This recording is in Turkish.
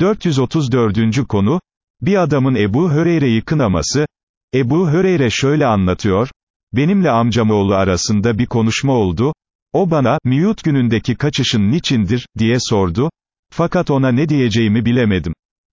434. konu, bir adamın Ebu Höreyre'yi kınaması, Ebu Höreyre şöyle anlatıyor, benimle amcamoğlu arasında bir konuşma oldu, o bana, müyut günündeki kaçışın niçindir, diye sordu, fakat ona ne diyeceğimi bilemedim.